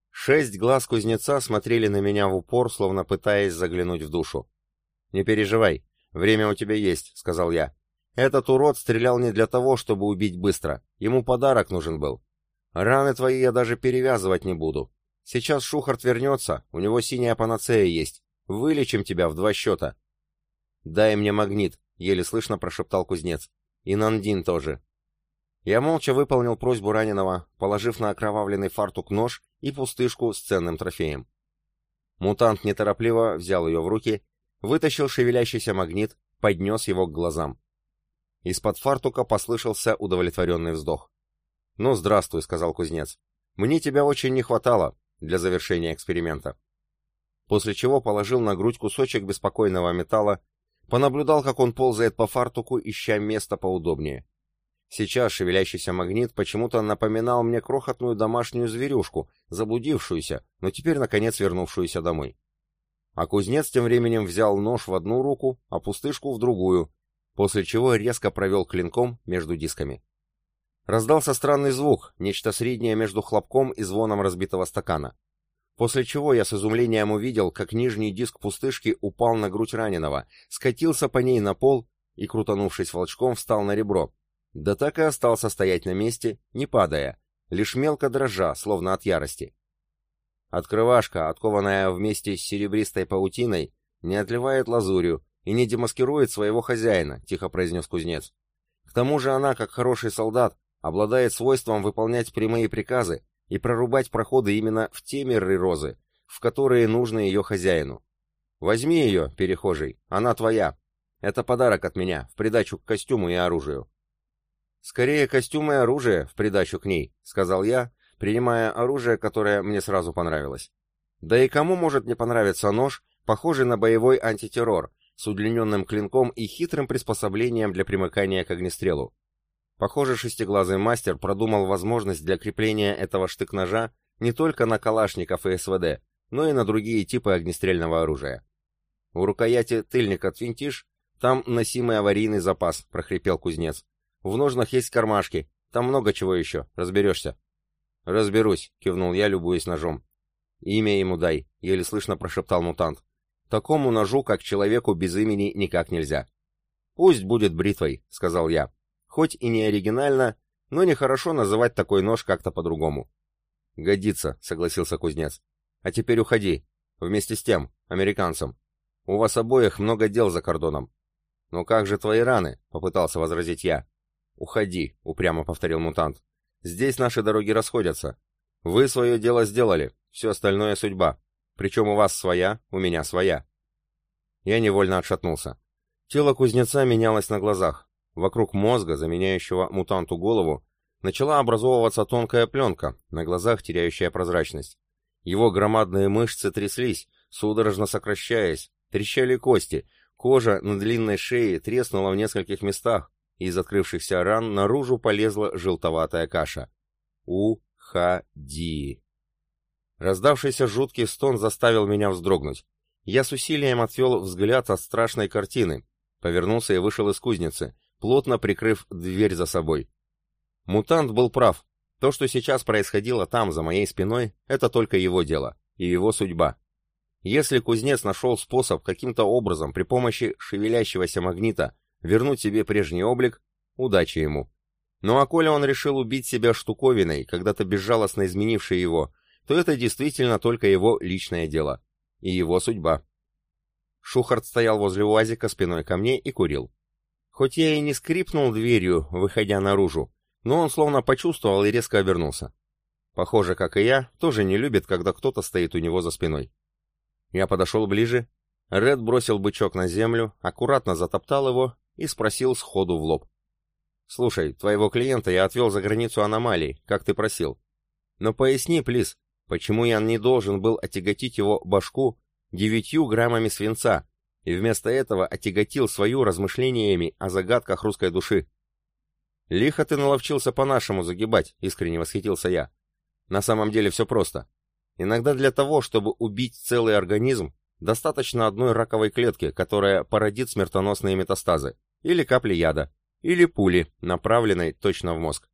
Шесть глаз кузнеца смотрели на меня в упор, словно пытаясь заглянуть в душу. «Не переживай, время у тебя есть», — сказал я. «Этот урод стрелял не для того, чтобы убить быстро. Ему подарок нужен был. Раны твои я даже перевязывать не буду. Сейчас Шухарт вернется, у него синяя панацея есть. Вылечим тебя в два счета. «Дай мне магнит», — еле слышно прошептал кузнец. «И Нандин тоже». Я молча выполнил просьбу раненого, положив на окровавленный фартук нож и пустышку с ценным трофеем. Мутант неторопливо взял ее в руки, вытащил шевелящийся магнит, поднес его к глазам. Из-под фартука послышался удовлетворенный вздох. «Ну, здравствуй», — сказал кузнец. «Мне тебя очень не хватало для завершения эксперимента». После чего положил на грудь кусочек беспокойного металла Понаблюдал, как он ползает по фартуку, ища место поудобнее. Сейчас шевелящийся магнит почему-то напоминал мне крохотную домашнюю зверюшку, заблудившуюся, но теперь, наконец, вернувшуюся домой. А кузнец тем временем взял нож в одну руку, а пустышку в другую, после чего резко провел клинком между дисками. Раздался странный звук, нечто среднее между хлопком и звоном разбитого стакана. После чего я с изумлением увидел, как нижний диск пустышки упал на грудь раненого, скатился по ней на пол и, крутанувшись волчком, встал на ребро. Да так и остался стоять на месте, не падая, лишь мелко дрожа, словно от ярости. Открывашка, откованная вместе с серебристой паутиной, не отливает лазурью и не демаскирует своего хозяина, тихо произнес кузнец. К тому же она, как хороший солдат, обладает свойством выполнять прямые приказы и прорубать проходы именно в те миры розы, в которые нужно ее хозяину. Возьми ее, перехожий, она твоя. Это подарок от меня, в придачу к костюму и оружию. Скорее костюм и оружие в придачу к ней, сказал я, принимая оружие, которое мне сразу понравилось. Да и кому может не понравиться нож, похожий на боевой антитеррор, с удлиненным клинком и хитрым приспособлением для примыкания к огнестрелу. Похоже, шестиглазый мастер продумал возможность для крепления этого штык-ножа не только на калашников и СВД, но и на другие типы огнестрельного оружия. У рукояти тыльник отвинтишь, там носимый аварийный запас, прохрипел кузнец. В ножнах есть кармашки, там много чего еще, разберешься. «Разберусь», — кивнул я, любуясь ножом. «Имя ему дай», — еле слышно прошептал мутант. «Такому ножу, как человеку, без имени никак нельзя». «Пусть будет бритвой», — сказал я. «Хоть и не оригинально, но нехорошо называть такой нож как-то по-другому». «Годится», — согласился кузнец. «А теперь уходи. Вместе с тем, американцам. У вас обоих много дел за кордоном». «Но как же твои раны?» — попытался возразить я. «Уходи», — упрямо повторил мутант. Здесь наши дороги расходятся. Вы свое дело сделали, все остальное судьба. Причем у вас своя, у меня своя. Я невольно отшатнулся. Тело кузнеца менялось на глазах. Вокруг мозга, заменяющего мутанту голову, начала образовываться тонкая пленка, на глазах теряющая прозрачность. Его громадные мышцы тряслись, судорожно сокращаясь, трещали кости, кожа на длинной шее треснула в нескольких местах, из открывшихся ран наружу полезла желтоватая каша. «У-ха-ди!» Раздавшийся жуткий стон заставил меня вздрогнуть. Я с усилием отвел взгляд от страшной картины, повернулся и вышел из кузницы, плотно прикрыв дверь за собой. Мутант был прав. То, что сейчас происходило там, за моей спиной, это только его дело и его судьба. Если кузнец нашел способ каким-то образом при помощи шевелящегося магнита вернуть себе прежний облик, удачи ему. Ну а коли он решил убить себя штуковиной, когда-то безжалостно изменившей его, то это действительно только его личное дело. И его судьба. Шухарт стоял возле УАЗика спиной ко мне и курил. Хоть я и не скрипнул дверью, выходя наружу, но он словно почувствовал и резко обернулся. Похоже, как и я, тоже не любит, когда кто-то стоит у него за спиной. Я подошел ближе. Ред бросил бычок на землю, аккуратно затоптал его и спросил сходу в лоб. «Слушай, твоего клиента я отвел за границу аномалий, как ты просил. Но поясни, плиз, почему я не должен был отяготить его башку девятью граммами свинца, и вместо этого отяготил свою размышлениями о загадках русской души?» «Лихо ты наловчился по-нашему загибать», — искренне восхитился я. «На самом деле все просто. Иногда для того, чтобы убить целый организм, Достаточно одной раковой клетки, которая породит смертоносные метастазы, или капли яда, или пули, направленной точно в мозг.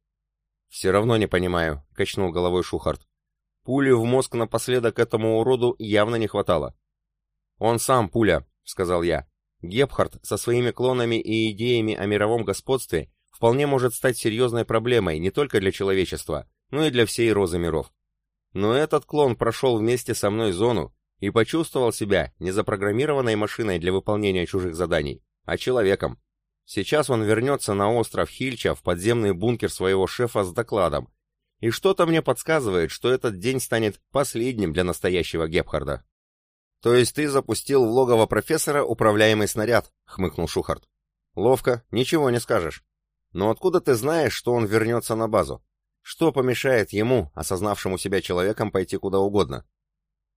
«Все равно не понимаю», — качнул головой Шухарт. «Пули в мозг напоследок этому уроду явно не хватало». «Он сам пуля», — сказал я. «Гепхард со своими клонами и идеями о мировом господстве вполне может стать серьезной проблемой не только для человечества, но и для всей розы миров. Но этот клон прошел вместе со мной зону, и почувствовал себя не запрограммированной машиной для выполнения чужих заданий, а человеком. Сейчас он вернется на остров Хильча в подземный бункер своего шефа с докладом. И что-то мне подсказывает, что этот день станет последним для настоящего Гепхарда. «То есть ты запустил в логово профессора управляемый снаряд?» — хмыкнул Шухарт. «Ловко, ничего не скажешь. Но откуда ты знаешь, что он вернется на базу? Что помешает ему, осознавшему себя человеком, пойти куда угодно?»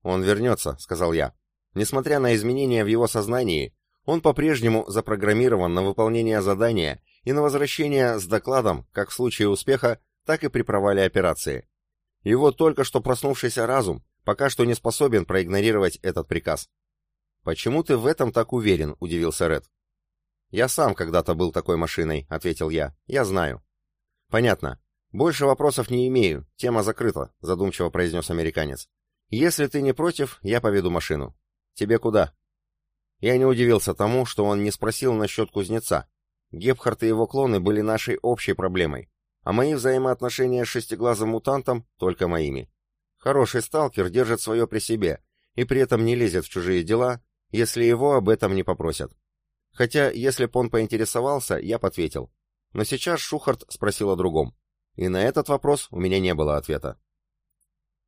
«Он вернется», — сказал я. «Несмотря на изменения в его сознании, Он по-прежнему запрограммирован на выполнение задания и на возвращение с докладом, как в случае успеха, так и при провале операции. Его только что проснувшийся разум пока что не способен проигнорировать этот приказ. «Почему ты в этом так уверен?» — удивился Ред. «Я сам когда-то был такой машиной», — ответил я. «Я знаю». «Понятно. Больше вопросов не имею. Тема закрыта», — задумчиво произнес американец. «Если ты не против, я поведу машину. Тебе куда?» Я не удивился тому, что он не спросил насчет кузнеца. Гепхард и его клоны были нашей общей проблемой, а мои взаимоотношения с шестиглазым мутантом — только моими. Хороший сталкер держит свое при себе и при этом не лезет в чужие дела, если его об этом не попросят. Хотя, если б он поинтересовался, я бы ответил. Но сейчас Шухарт спросил о другом. И на этот вопрос у меня не было ответа.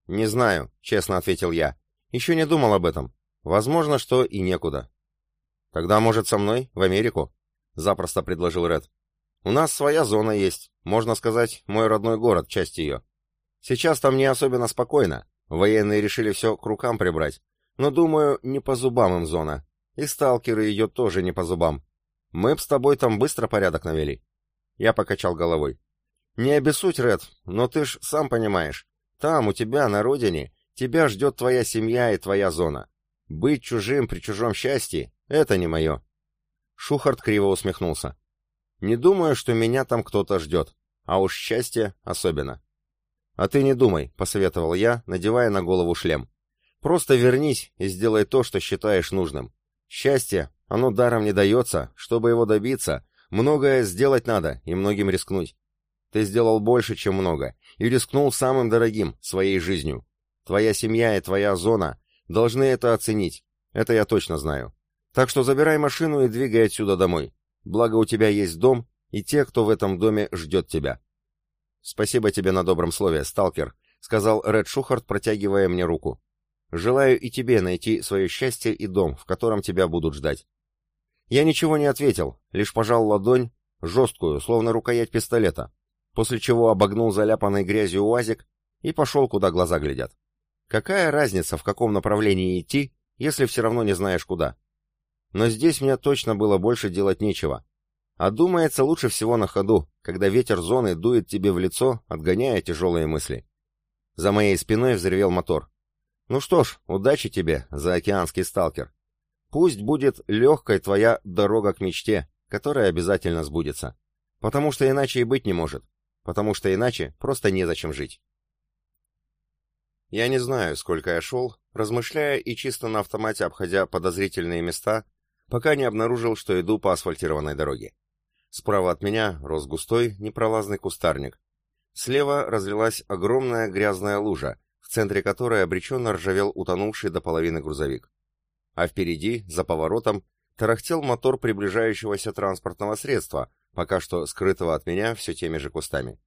«Не знаю», — честно ответил я. «Еще не думал об этом. Возможно, что и некуда». «Тогда, может, со мной? В Америку?» — запросто предложил Ред. «У нас своя зона есть. Можно сказать, мой родной город, часть ее. Сейчас там не особенно спокойно. Военные решили все к рукам прибрать. Но, думаю, не по зубам им зона. И сталкеры ее тоже не по зубам. Мы б с тобой там быстро порядок навели». Я покачал головой. «Не обессудь, Ред, но ты ж сам понимаешь. Там, у тебя, на родине, тебя ждет твоя семья и твоя зона. Быть чужим при чужом счастье — это не мое». Шухарт криво усмехнулся. «Не думаю, что меня там кто-то ждет, а уж счастье особенно». «А ты не думай», — посоветовал я, надевая на голову шлем. «Просто вернись и сделай то, что считаешь нужным. Счастье, оно даром не дается, чтобы его добиться, многое сделать надо и многим рискнуть. Ты сделал больше, чем много, и рискнул самым дорогим, своей жизнью. Твоя семья и твоя зона должны это оценить, это я точно знаю. Так что забирай машину и двигай отсюда домой. Благо у тебя есть дом и те, кто в этом доме ждет тебя. Спасибо тебе на добром слове, сталкер, сказал Ред Шухарт, протягивая мне руку. Желаю и тебе найти свое счастье и дом, в котором тебя будут ждать. Я ничего не ответил, лишь пожал ладонь, жесткую, словно рукоять пистолета, после чего обогнул заляпанной грязью уазик и пошел, куда глаза глядят. Какая разница, в каком направлении идти, если все равно не знаешь куда? Но здесь мне точно было больше делать нечего. А думается лучше всего на ходу, когда ветер зоны дует тебе в лицо, отгоняя тяжелые мысли. За моей спиной взревел мотор. Ну что ж, удачи тебе, заокеанский сталкер. Пусть будет легкой твоя дорога к мечте, которая обязательно сбудется. Потому что иначе и быть не может потому что иначе просто незачем жить. Я не знаю, сколько я шел, размышляя и чисто на автомате обходя подозрительные места, пока не обнаружил, что иду по асфальтированной дороге. Справа от меня рос густой, непролазный кустарник. Слева разлилась огромная грязная лужа, в центре которой обреченно ржавел утонувший до половины грузовик. А впереди, за поворотом, тарахтел мотор приближающегося транспортного средства, пока что скрытого от меня все теми же кустами.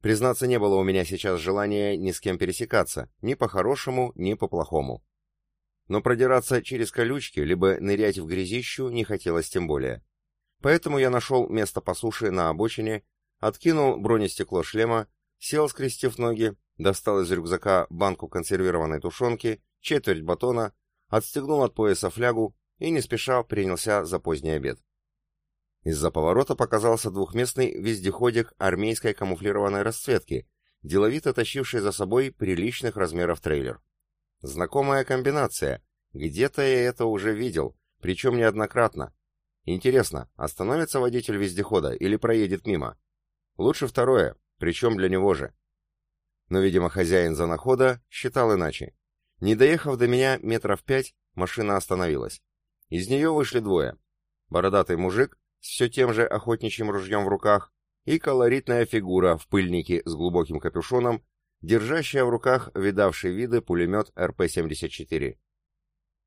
Признаться, не было у меня сейчас желания ни с кем пересекаться, ни по-хорошему, ни по-плохому. Но продираться через колючки, либо нырять в грязищу не хотелось тем более. Поэтому я нашел место по суше на обочине, откинул бронестекло шлема, сел, скрестив ноги, достал из рюкзака банку консервированной тушенки, четверть батона, отстегнул от пояса флягу и не спеша принялся за поздний обед. Из-за поворота показался двухместный вездеходик армейской камуфлированной расцветки, деловито тащивший за собой приличных размеров трейлер. Знакомая комбинация. Где-то я это уже видел, причем неоднократно. Интересно, остановится водитель вездехода или проедет мимо? Лучше второе, причем для него же. Но, видимо, хозяин занахода считал иначе. Не доехав до меня метров пять, машина остановилась. Из нее вышли двое. Бородатый мужик с все тем же охотничьим ружьем в руках и колоритная фигура в пыльнике с глубоким капюшоном, держащая в руках видавший виды пулемет РП-74.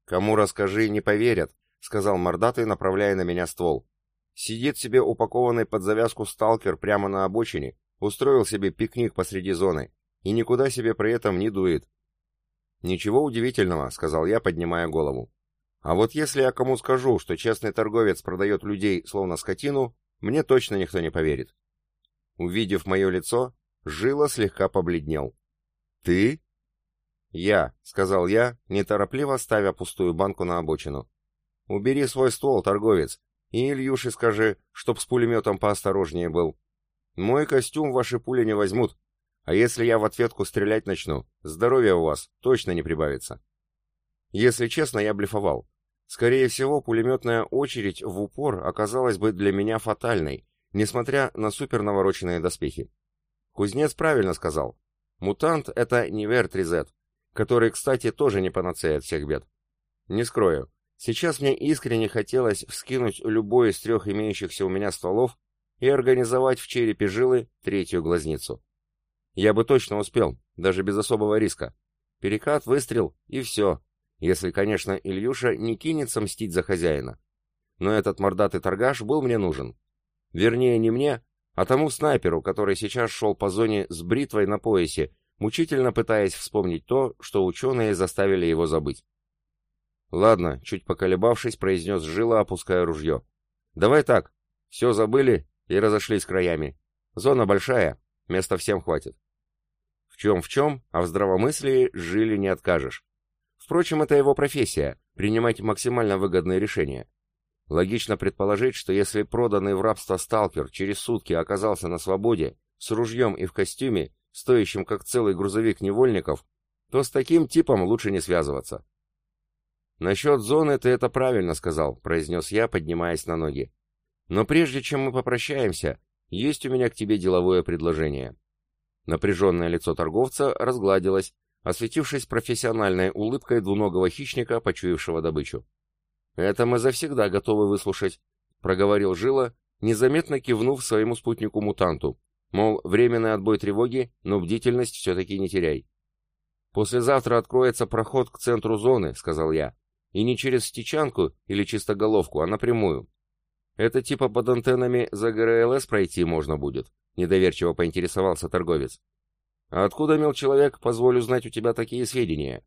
«Кому расскажи, не поверят», — сказал мордатый, направляя на меня ствол. «Сидит себе упакованный под завязку сталкер прямо на обочине, устроил себе пикник посреди зоны и никуда себе при этом не дует». «Ничего удивительного», — сказал я, поднимая голову. А вот если я кому скажу, что честный торговец продает людей словно скотину, мне точно никто не поверит. Увидев мое лицо, Жила слегка побледнел. «Ты?» «Я», — сказал я, неторопливо ставя пустую банку на обочину. Убери свой ствол, торговец, и Ильюше скажи, чтоб с пулеметом поосторожнее был. Мой костюм ваши пули не возьмут, а если я в ответку стрелять начну, здоровья у вас точно не прибавится. Если честно, я блефовал. Скорее всего, пулеметная очередь в упор оказалась бы для меня фатальной, несмотря на супернавороченные доспехи. Кузнец правильно сказал. Мутант — это не Вертризет, который, кстати, тоже не панацея от всех бед. Не скрою, сейчас мне искренне хотелось вскинуть любой из трех имеющихся у меня стволов и организовать в черепе жилы третью глазницу. Я бы точно успел, даже без особого риска. Перекат, выстрел и все, если, конечно, Ильюша не кинется мстить за хозяина. Но этот мордатый торгаш был мне нужен. Вернее, не мне, а тому снайперу, который сейчас шел по зоне с бритвой на поясе, мучительно пытаясь вспомнить то, что ученые заставили его забыть. «Ладно», — чуть поколебавшись, произнес Жила, опуская ружье. «Давай так. Все забыли и разошлись краями. Зона большая, места всем хватит». В чем-в чем, а в здравомыслии Жили не откажешь. Впрочем, это его профессия — принимать максимально выгодные решения. Логично предположить, что если проданный в рабство сталкер через сутки оказался на свободе, с ружьем и в костюме, стоящим как целый грузовик невольников, то с таким типом лучше не связываться. «Насчет зоны ты это правильно сказал», — произнес я, поднимаясь на ноги. «Но прежде чем мы попрощаемся, есть у меня к тебе деловое предложение». Напряженное лицо торговца разгладилось, осветившись профессиональной улыбкой двуногого хищника, почуявшего добычу. «Это мы завсегда готовы выслушать», — проговорил Жила, незаметно кивнув своему спутнику-мутанту, мол, временный отбой тревоги, но бдительность все-таки не теряй. «Послезавтра откроется проход к центру зоны», — сказал я, — «и не через стечанку или чистоголовку, а напрямую. Это типа под антеннами за ГРЛС пройти можно будет», — недоверчиво поинтересовался торговец. «А откуда, мил человек, позволю знать у тебя такие сведения?»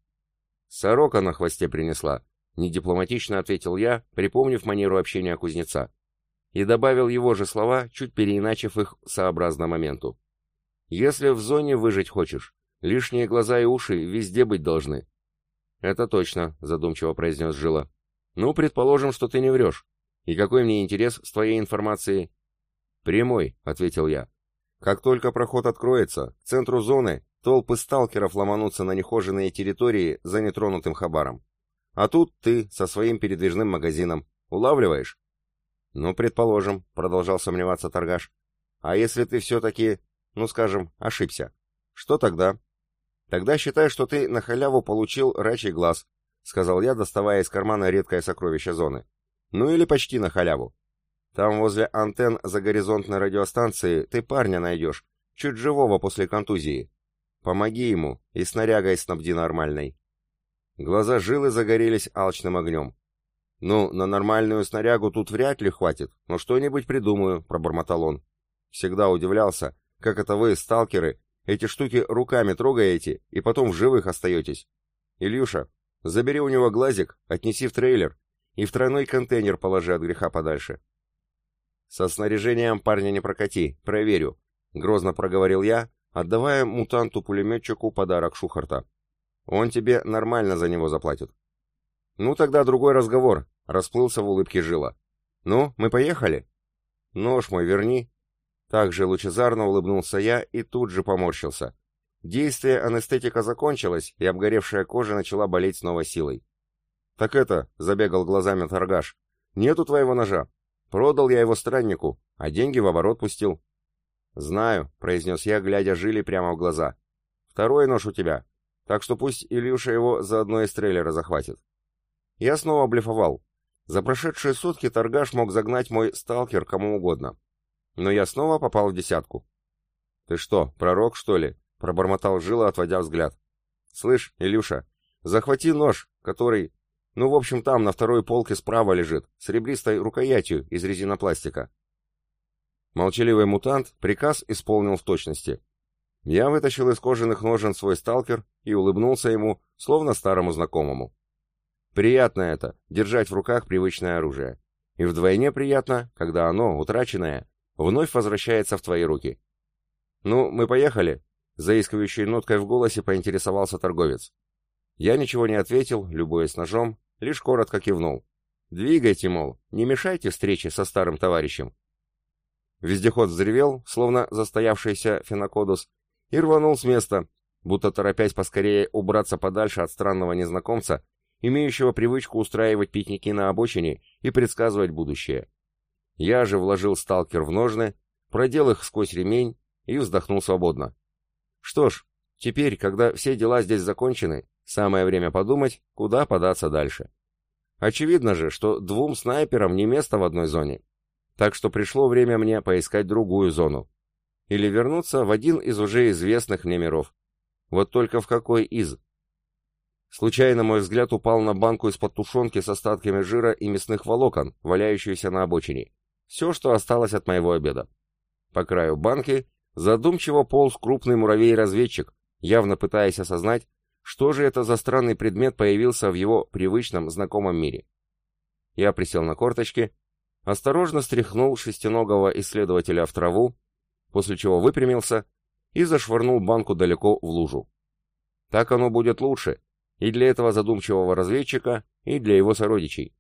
«Сорока на хвосте принесла», Недипломатично ответил я, припомнив манеру общения кузнеца. И добавил его же слова, чуть переиначив их сообразно моменту. «Если в зоне выжить хочешь, лишние глаза и уши везде быть должны». «Это точно», — задумчиво произнес Жила. «Ну, предположим, что ты не врешь. И какой мне интерес с твоей информацией?» «Прямой», — ответил я. «Как только проход откроется, к центру зоны толпы сталкеров ломанутся на нехоженные территории за нетронутым хабаром. А тут ты со своим передвижным магазином. Улавливаешь? Ну, предположим, продолжал сомневаться торгаш. А если ты все-таки, ну скажем, ошибся? Что тогда? Тогда считай, что ты на халяву получил рачий глаз, сказал я, доставая из кармана редкое сокровище зоны. Ну или почти на халяву. Там возле антенн за горизонтной радиостанции ты парня найдешь, чуть живого после контузии. Помоги ему и снарягой снабди нормальной. Глаза жилы загорелись алчным огнем. «Ну, на нормальную снарягу тут вряд ли хватит, но что-нибудь придумаю», — пробормотал он. Всегда удивлялся, как это вы, сталкеры, эти штуки руками трогаете и потом в живых остаетесь. Ильюша, забери у него глазик, отнеси в трейлер и в тройной контейнер положи от греха подальше. Со снаряжением парня не прокати, проверю, — грозно проговорил я, отдавая мутанту-пулеметчику подарок Шухарта. Он тебе нормально за него заплатит. Ну тогда другой разговор, расплылся в улыбке Жила. Ну, мы поехали? Нож мой верни. Так же лучезарно улыбнулся я и тут же поморщился. Действие анестетика закончилось, и обгоревшая кожа начала болеть с новой силой. «Так это», — забегал глазами торгаш, — «нету твоего ножа. Продал я его страннику, а деньги в оборот пустил». «Знаю», — произнес я, глядя Жили прямо в глаза. «Второй нож у тебя, так что пусть Илюша его заодно из трейлера захватит. Я снова блефовал. За прошедшие сутки торгаш мог загнать мой сталкер кому угодно. Но я снова попал в десятку. «Ты что, пророк, что ли?» — пробормотал Жила, отводя взгляд. «Слышь, Илюша, захвати нож, который... Ну, в общем, там, на второй полке справа лежит, с ребристой рукоятью из резинопластика». Молчаливый мутант приказ исполнил в точности. Я вытащил из кожаных ножен свой сталкер и улыбнулся ему, словно старому знакомому. Приятно это, держать в руках привычное оружие. И вдвойне приятно, когда оно, утраченное, вновь возвращается в твои руки. «Ну, мы поехали?» — заискивающей ноткой в голосе поинтересовался торговец. Я ничего не ответил, любуясь ножом, лишь коротко кивнул. Двигайте, мол, не мешайте встрече со старым товарищем. Вездеход взревел, словно застоявшийся фенокодус, и рванул с места, будто торопясь поскорее убраться подальше от странного незнакомца, имеющего привычку устраивать пикники на обочине и предсказывать будущее. Я же вложил сталкер в ножны, продел их сквозь ремень и вздохнул свободно. Что ж, теперь, когда все дела здесь закончены, самое время подумать, куда податься дальше. Очевидно же, что двум снайперам не место в одной зоне. Так что пришло время мне поискать другую зону. Или вернуться в один из уже известных мне миров. Вот только в какой из? Случайно мой взгляд упал на банку из-под тушенки с остатками жира и мясных волокон, валяющуюся на обочине. Все, что осталось от моего обеда. По краю банки задумчиво полз крупный муравей-разведчик, явно пытаясь осознать, что же это за странный предмет появился в его привычном, знакомом мире. Я присел на корточки, осторожно стряхнул шестиногого исследователя в траву, после чего выпрямился и зашвырнул банку далеко в лужу. Так оно будет лучше, и для этого задумчивого разведчика, и для его сородичей.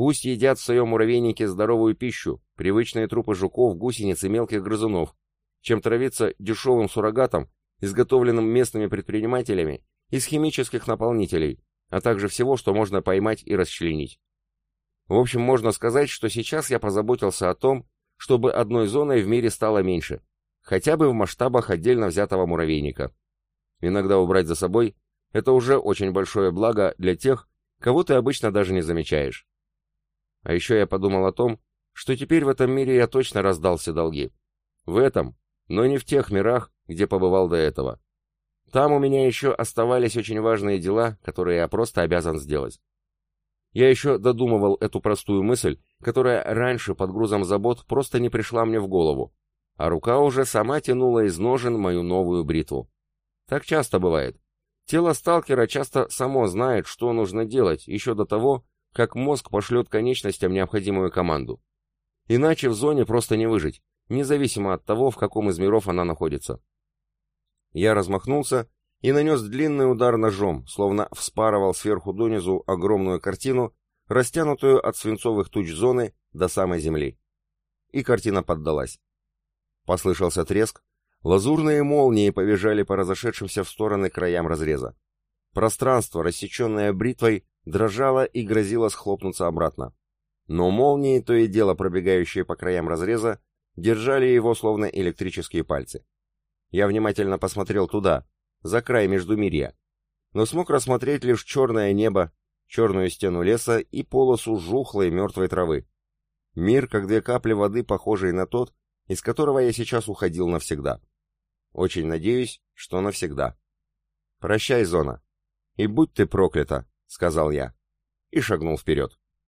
Пусть едят в своем муравейнике здоровую пищу, привычные трупы жуков, гусениц и мелких грызунов, чем травиться дешевым суррогатом, изготовленным местными предпринимателями из химических наполнителей, а также всего, что можно поймать и расчленить. В общем, можно сказать, что сейчас я позаботился о том, чтобы одной зоной в мире стало меньше, хотя бы в масштабах отдельно взятого муравейника. Иногда убрать за собой – это уже очень большое благо для тех, кого ты обычно даже не замечаешь. А еще я подумал о том, что теперь в этом мире я точно раздал все долги. В этом, но не в тех мирах, где побывал до этого. Там у меня еще оставались очень важные дела, которые я просто обязан сделать. Я еще додумывал эту простую мысль, которая раньше под грузом забот просто не пришла мне в голову, а рука уже сама тянула из ножен мою новую бритву. Так часто бывает. Тело сталкера часто само знает, что нужно делать, еще до того, как мозг пошлет конечностям необходимую команду. Иначе в зоне просто не выжить, независимо от того, в каком из миров она находится. Я размахнулся и нанес длинный удар ножом, словно вспарывал сверху донизу огромную картину, растянутую от свинцовых туч зоны до самой земли. И картина поддалась. Послышался треск, лазурные молнии побежали по разошедшимся в стороны краям разреза. Пространство, рассеченное бритвой, дрожало и грозило схлопнуться обратно. Но молнии, то и дело пробегающие по краям разреза, держали его словно электрические пальцы. Я внимательно посмотрел туда, за край Междумирья, но смог рассмотреть лишь черное небо, черную стену леса и полосу жухлой мертвой травы. Мир, как две капли воды, похожий на тот, из которого я сейчас уходил навсегда. Очень надеюсь, что навсегда. Прощай, зона. И будь ты проклята, сказал я. И шагнул вперед.